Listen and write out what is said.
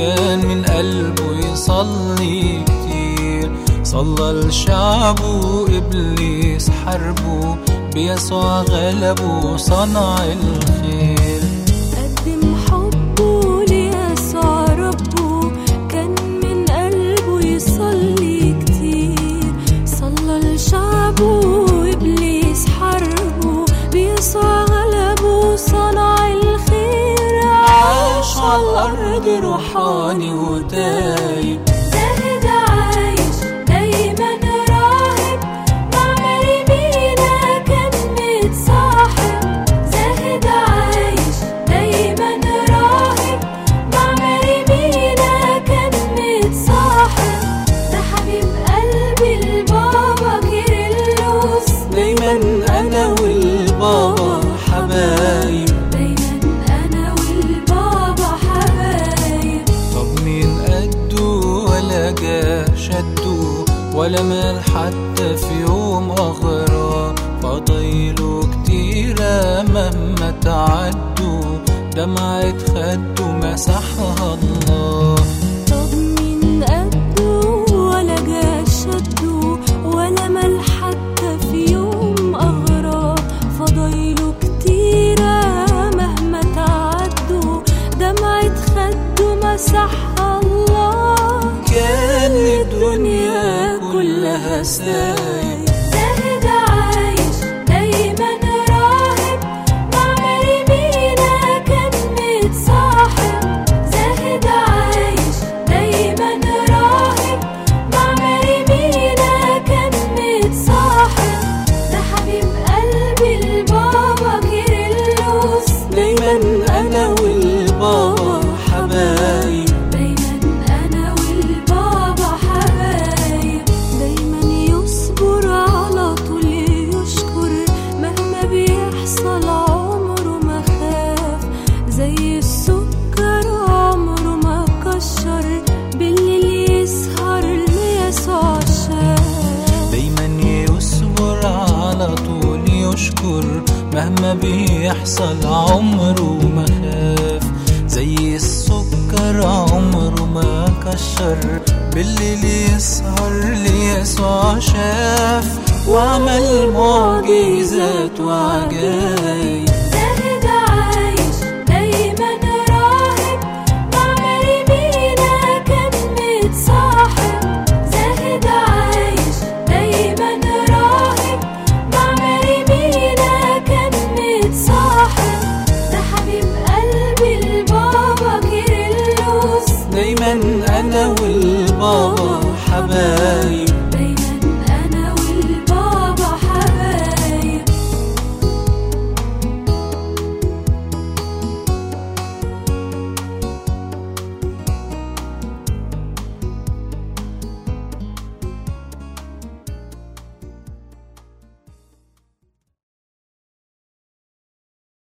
كان من قلبه يصلي كتير. صلى لشعبه إبليس حربه بيسوع غلبه صنع الخير. الأرض روحاني وتايب. ولا مال حتى في يوم أغرى فضيلوا كتيرة مهما تعدوا دمعة خدوا مسحها الله. us the مهما بيحصل عمره ما خاف. زي السكر عمره ما كشر. بالليل يسهر ليسوع شاف. وعمل معجزات وعجايب. Amen.